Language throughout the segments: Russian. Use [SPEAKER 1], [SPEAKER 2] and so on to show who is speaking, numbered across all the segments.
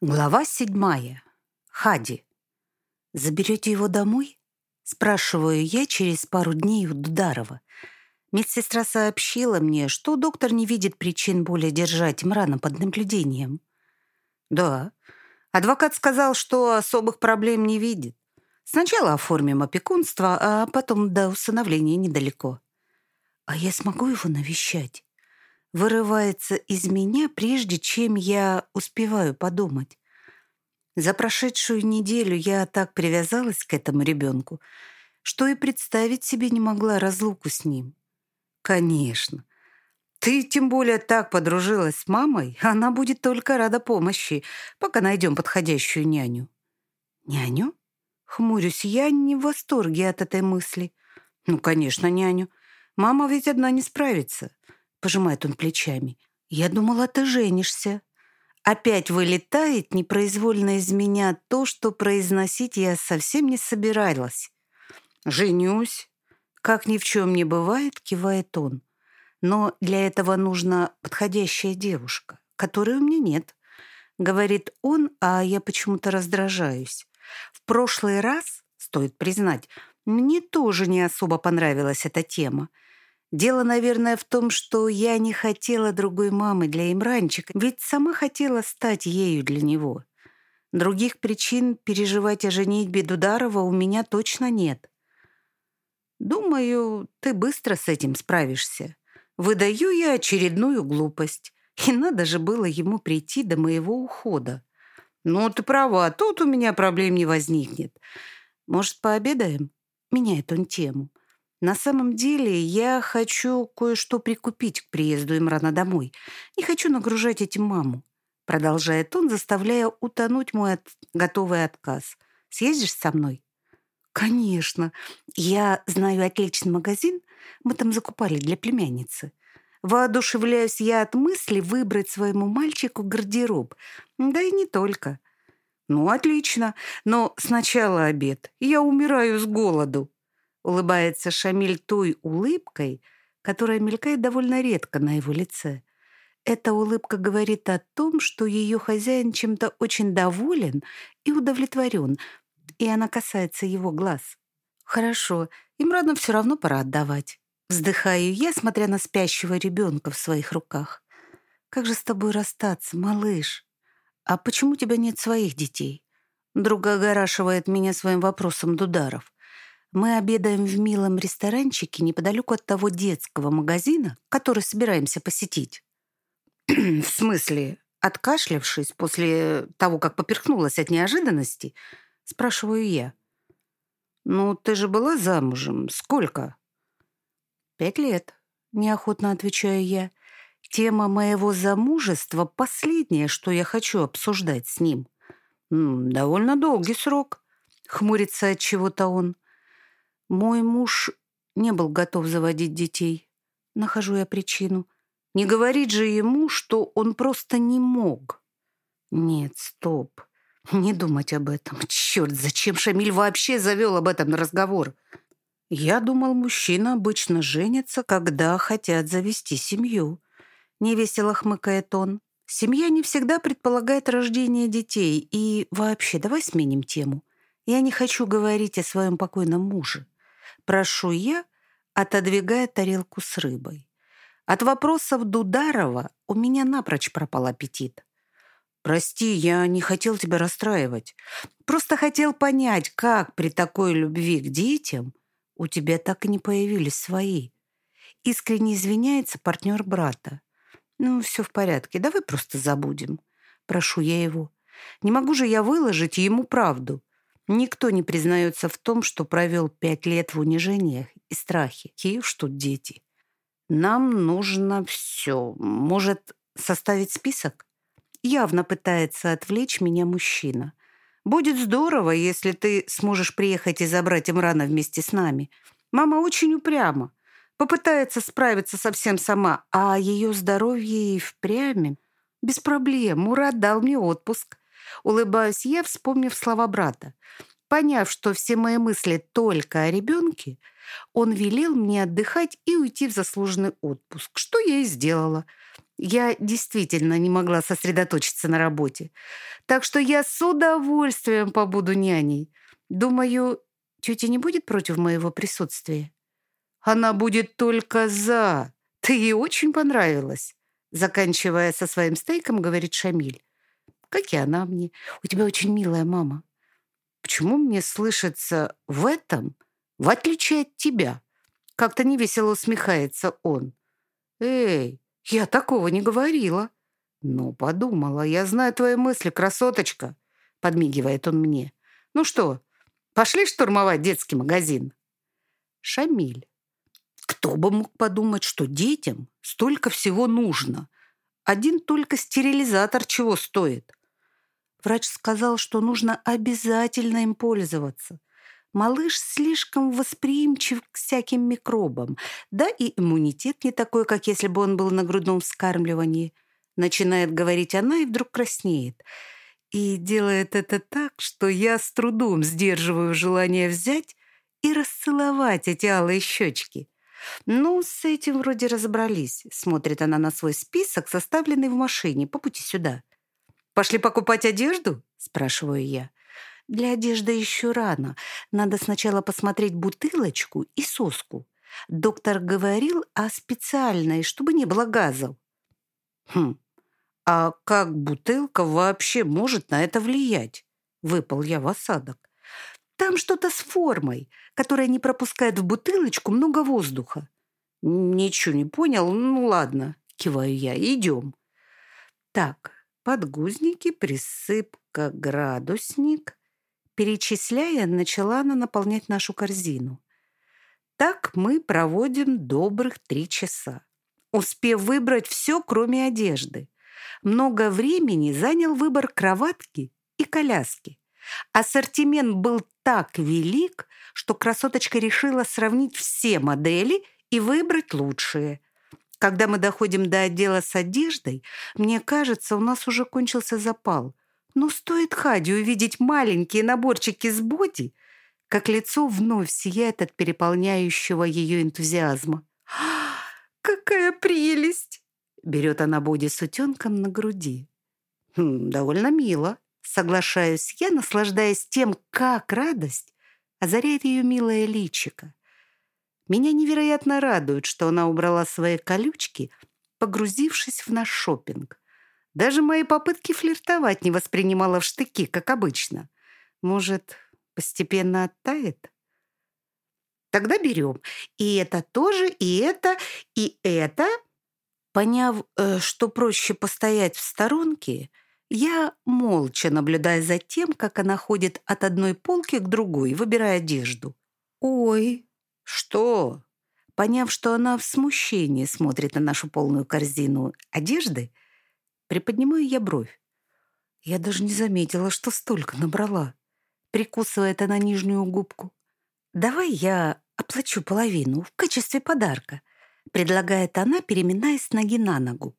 [SPEAKER 1] Глава седьмая. Хади. «Заберете его домой?» Спрашиваю я через пару дней у Дударова. Медсестра сообщила мне, что доктор не видит причин более держать Мрана под наблюдением. «Да. Адвокат сказал, что особых проблем не видит. Сначала оформим опекунство, а потом до усыновления недалеко». «А я смогу его навещать?» Вырывается из меня, прежде чем я успеваю подумать. За прошедшую неделю я так привязалась к этому ребенку, что и представить себе не могла разлуку с ним. Конечно. Ты тем более так подружилась с мамой, она будет только рада помощи, пока найдем подходящую няню. Няню? Хмурюсь, я не в восторге от этой мысли. Ну, конечно, няню. Мама ведь одна не справится. Пожимает он плечами. Я думала, ты женишься. Опять вылетает непроизвольно из меня то, что произносить я совсем не собиралась. Женюсь. Как ни в чем не бывает, кивает он. Но для этого нужна подходящая девушка, которой у меня нет. Говорит он, а я почему-то раздражаюсь. В прошлый раз, стоит признать, мне тоже не особо понравилась эта тема. Дело, наверное, в том, что я не хотела другой мамы для Имранчика, ведь сама хотела стать ею для него. Других причин переживать о женитьбе Дударова у меня точно нет. Думаю, ты быстро с этим справишься. Выдаю я очередную глупость. И надо же было ему прийти до моего ухода. Ну, ты права, тут у меня проблем не возникнет. Может, пообедаем? Меняет он тему. На самом деле я хочу кое-что прикупить к приезду Имрана домой. Не хочу нагружать этим маму. Продолжает он, заставляя утонуть мой от... готовый отказ. Съездишь со мной? Конечно. Я знаю отличный магазин. Мы там закупали для племянницы. Воодушевляюсь я от мысли выбрать своему мальчику гардероб. Да и не только. Ну, отлично. Но сначала обед. Я умираю с голоду. Улыбается Шамиль той улыбкой, которая мелькает довольно редко на его лице. Эта улыбка говорит о том, что ее хозяин чем-то очень доволен и удовлетворен, и она касается его глаз. Хорошо, им рано все равно пора отдавать. Вздыхаю я, смотря на спящего ребенка в своих руках. Как же с тобой расстаться, малыш? А почему у тебя нет своих детей? Друг огорашивает меня своим вопросом Дударов. Мы обедаем в милом ресторанчике неподалеку от того детского магазина, который собираемся посетить. в смысле, откашлявшись после того, как поперхнулась от неожиданности, спрашиваю я. «Ну, ты же была замужем. Сколько?» «Пять лет», — неохотно отвечаю я. «Тема моего замужества — последнее, что я хочу обсуждать с ним». «Довольно долгий срок», — хмурится от чего-то он. Мой муж не был готов заводить детей. Нахожу я причину. Не говорить же ему, что он просто не мог. Нет, стоп. Не думать об этом. Черт, зачем Шамиль вообще завел об этом разговор? Я думал, мужчина обычно женится, когда хотят завести семью. Невесело хмыкает он. Семья не всегда предполагает рождение детей. И вообще, давай сменим тему. Я не хочу говорить о своем покойном муже. Прошу я, отодвигая тарелку с рыбой. От вопросов Дударова у меня напрочь пропал аппетит. «Прости, я не хотел тебя расстраивать. Просто хотел понять, как при такой любви к детям у тебя так и не появились свои». Искренне извиняется партнер брата. «Ну, все в порядке, давай просто забудем». Прошу я его. Не могу же я выложить ему правду. Никто не признается в том, что провел пять лет в унижениях и страхе. Уж тут дети. Нам нужно все. Может, составить список? Явно пытается отвлечь меня мужчина. Будет здорово, если ты сможешь приехать и забрать Имрана вместе с нами. Мама очень упряма. Попытается справиться совсем сама, а ее здоровье и впрямь. Без проблем. Мурат дал мне отпуск. Улыбаюсь я, вспомнив слова брата. Поняв, что все мои мысли только о ребенке, он велел мне отдыхать и уйти в заслуженный отпуск, что я и сделала. Я действительно не могла сосредоточиться на работе. Так что я с удовольствием побуду няней. Думаю, тетя не будет против моего присутствия? Она будет только за. Ты ей очень понравилась. Заканчивая со своим стейком, говорит Шамиль. Как и она мне. У тебя очень милая мама. Почему мне слышится в этом, в отличие от тебя? Как-то невесело усмехается он. Эй, я такого не говорила. Ну, подумала, я знаю твои мысли, красоточка. Подмигивает он мне. Ну что, пошли штурмовать детский магазин? Шамиль. Кто бы мог подумать, что детям столько всего нужно? Один только стерилизатор чего стоит? Врач сказал, что нужно обязательно им пользоваться. Малыш слишком восприимчив к всяким микробам, да и иммунитет не такой, как если бы он был на грудном вскармливании. Начинает говорить она и вдруг краснеет. И делает это так, что я с трудом сдерживаю желание взять и расцеловать эти алые щечки. «Ну, с этим вроде разобрались», — смотрит она на свой список, составленный в машине по пути сюда. «Пошли покупать одежду?» — спрашиваю я. «Для одежды еще рано. Надо сначала посмотреть бутылочку и соску. Доктор говорил о специальной, чтобы не было газов». «Хм, а как бутылка вообще может на это влиять?» Выпал я в осадок. «Там что-то с формой, которая не пропускает в бутылочку много воздуха». «Ничего не понял. Ну ладно», — киваю я. «Идем». «Так, подгузники, присыпка, градусник. Перечисляя, начала она наполнять нашу корзину. Так мы проводим добрых три часа, успев выбрать все, кроме одежды. Много времени занял выбор кроватки и коляски. Ассортимент был так велик, что красоточка решила сравнить все модели и выбрать лучшие – когда мы доходим до отдела с одеждой, мне кажется, у нас уже кончился запал. Но стоит Хади увидеть маленькие наборчики с боди, как лицо вновь сияет от переполняющего ее энтузиазма. «Какая прелесть!» Берет она боди с утенком на груди. «Хм, «Довольно мило», соглашаюсь я, наслаждаясь тем, как радость озаряет ее милое личико. Меня невероятно радует, что она убрала свои колючки, погрузившись в наш шопинг. Даже мои попытки флиртовать не воспринимала в штыки, как обычно. Может, постепенно оттает? Тогда берем. И это тоже, и это, и это. Поняв, э, что проще постоять в сторонке, я молча наблюдаю за тем, как она ходит от одной полки к другой, выбирая одежду. «Ой, «Что?» Поняв, что она в смущении смотрит на нашу полную корзину одежды, приподнимаю я бровь. Я даже не заметила, что столько набрала. Прикусывает она нижнюю губку. «Давай я оплачу половину в качестве подарка», предлагает она, переминаясь с ноги на ногу.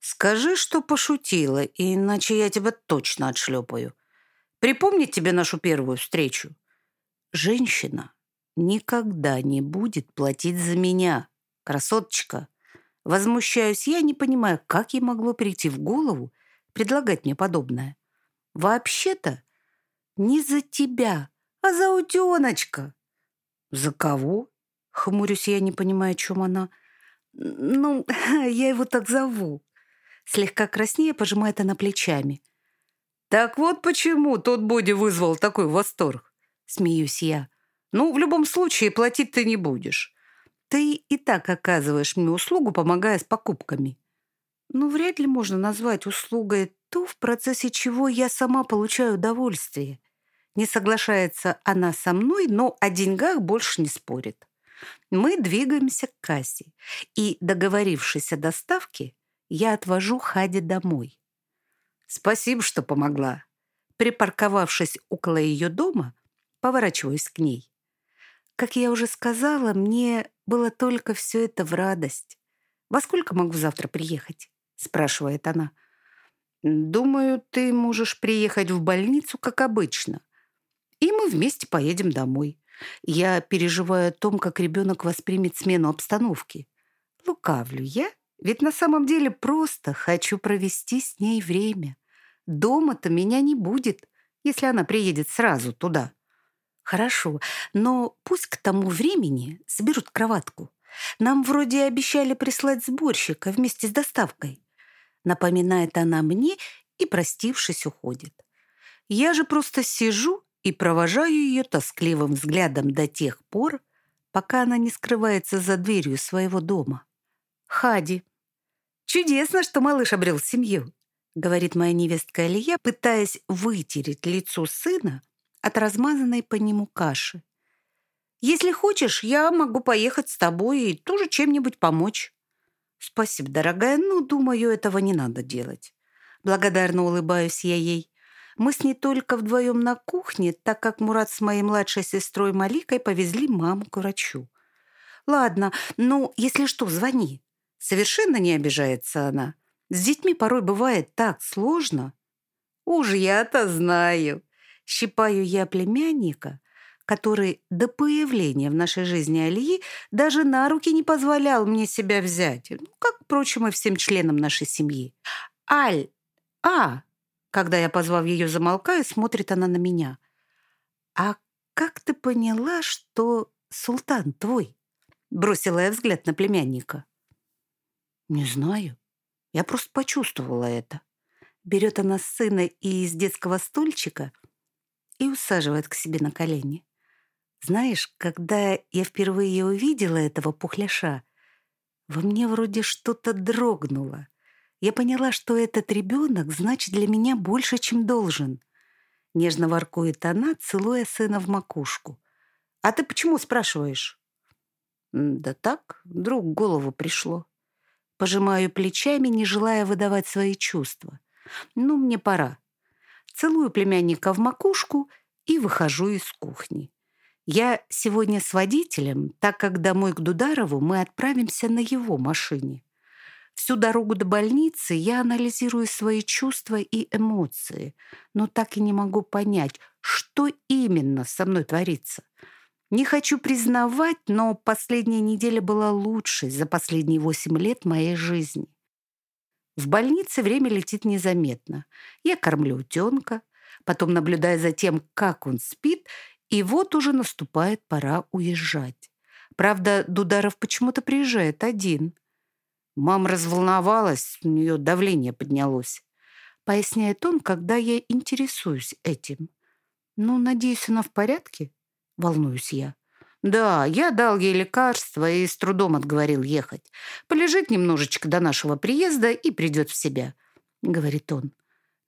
[SPEAKER 1] «Скажи, что пошутила, иначе я тебя точно отшлепаю. Припомнить тебе нашу первую встречу?» Женщина никогда не будет платить за меня. Красоточка. Возмущаюсь я, не понимая, как ей могло прийти в голову предлагать мне подобное. Вообще-то не за тебя, а за утеночка. За кого? Хмурюсь я, не понимая, о чем она. Ну, я его так зову. Слегка краснее пожимает она плечами. Так вот почему тот Боди вызвал такой восторг. Смеюсь я. Ну, в любом случае, платить ты не будешь. Ты и так оказываешь мне услугу, помогая с покупками. Ну, вряд ли можно назвать услугой то, в процессе чего я сама получаю удовольствие. Не соглашается она со мной, но о деньгах больше не спорит. Мы двигаемся к кассе, и, договорившись о доставке, я отвожу Хади домой. Спасибо, что помогла. Припарковавшись около ее дома, поворачиваюсь к ней. Как я уже сказала, мне было только все это в радость. «Во сколько могу завтра приехать?» — спрашивает она. «Думаю, ты можешь приехать в больницу, как обычно. И мы вместе поедем домой. Я переживаю о том, как ребенок воспримет смену обстановки. Лукавлю я Ведь на самом деле просто хочу провести с ней время. Дома-то меня не будет, если она приедет сразу туда. Хорошо, но пусть к тому времени соберут кроватку. Нам вроде обещали прислать сборщика вместе с доставкой. Напоминает она мне и, простившись, уходит. Я же просто сижу и провожаю ее тоскливым взглядом до тех пор, пока она не скрывается за дверью своего дома. Хади. «Чудесно, что малыш обрел семью», — говорит моя невестка Алия, пытаясь вытереть лицо сына от размазанной по нему каши. «Если хочешь, я могу поехать с тобой и тоже чем-нибудь помочь». «Спасибо, дорогая, но, думаю, этого не надо делать». Благодарно улыбаюсь я ей. Мы с ней только вдвоем на кухне, так как Мурат с моей младшей сестрой Маликой повезли маму к врачу. «Ладно, ну, если что, звони». Совершенно не обижается она. С детьми порой бывает так сложно. «Уж я-то знаю». Щипаю я племянника, который до появления в нашей жизни Алии даже на руки не позволял мне себя взять, ну, как, впрочем, и всем членам нашей семьи. «Аль! А!» Когда я, позвав ее, замолкаю, смотрит она на меня. «А как ты поняла, что султан твой?» Бросила я взгляд на племянника. «Не знаю. Я просто почувствовала это». Берет она сына из детского стульчика и усаживает к себе на колени. Знаешь, когда я впервые увидела этого пухляша, во мне вроде что-то дрогнуло. Я поняла, что этот ребенок значит для меня больше, чем должен. Нежно воркует она, целуя сына в макушку. «А ты почему спрашиваешь?» «Да так, вдруг голову пришло». Пожимаю плечами, не желая выдавать свои чувства. «Ну, мне пора». Целую племянника в макушку и выхожу из кухни. Я сегодня с водителем, так как домой к Дударову мы отправимся на его машине. Всю дорогу до больницы я анализирую свои чувства и эмоции, но так и не могу понять, что именно со мной творится. Не хочу признавать, но последняя неделя была лучшей за последние восемь лет моей жизни. В больнице время летит незаметно. Я кормлю утенка, потом наблюдая за тем, как он спит, и вот уже наступает пора уезжать. Правда, Дударов почему-то приезжает один. Мама разволновалась, у нее давление поднялось. Поясняет он, когда я интересуюсь этим. Ну, надеюсь, она в порядке? Волнуюсь я. Да, я дал ей лекарство и с трудом отговорил ехать. Полежит немножечко до нашего приезда и придет в себя, говорит он.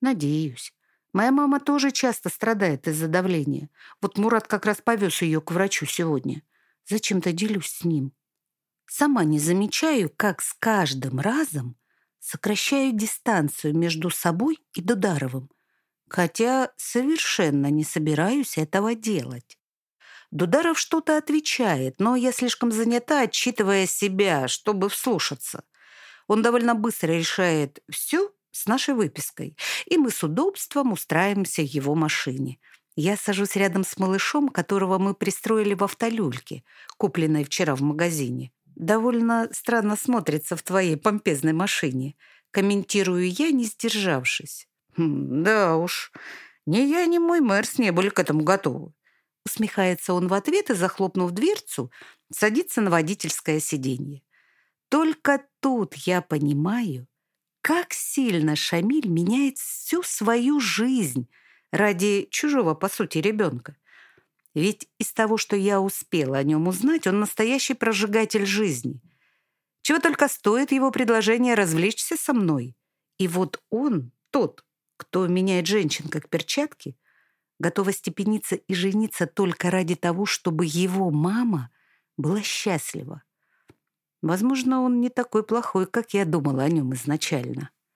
[SPEAKER 1] Надеюсь. Моя мама тоже часто страдает из-за давления. Вот Мурат как раз повез ее к врачу сегодня. Зачем-то делюсь с ним. Сама не замечаю, как с каждым разом сокращаю дистанцию между собой и Дударовым, хотя совершенно не собираюсь этого делать. Дударов что-то отвечает, но я слишком занята, отчитывая себя, чтобы вслушаться. Он довольно быстро решает все с нашей выпиской, и мы с удобством устраиваемся в его машине. Я сажусь рядом с малышом, которого мы пристроили в автолюльке, купленной вчера в магазине довольно странно смотрится в твоей помпезной машине. Комментирую я, не сдержавшись. «Хм, «Да уж, ни я, ни мой Мэрс не были к этому готовы». Усмехается он в ответ и, захлопнув дверцу, садится на водительское сиденье. Только тут я понимаю, как сильно Шамиль меняет всю свою жизнь ради чужого, по сути, ребенка. Ведь из того, что я успела о нем узнать, он настоящий прожигатель жизни. Чего только стоит его предложение развлечься со мной. И вот он, тот, кто меняет женщин как перчатки, готов остепениться и жениться только ради того, чтобы его мама была счастлива. Возможно, он не такой плохой, как я думала о нем изначально.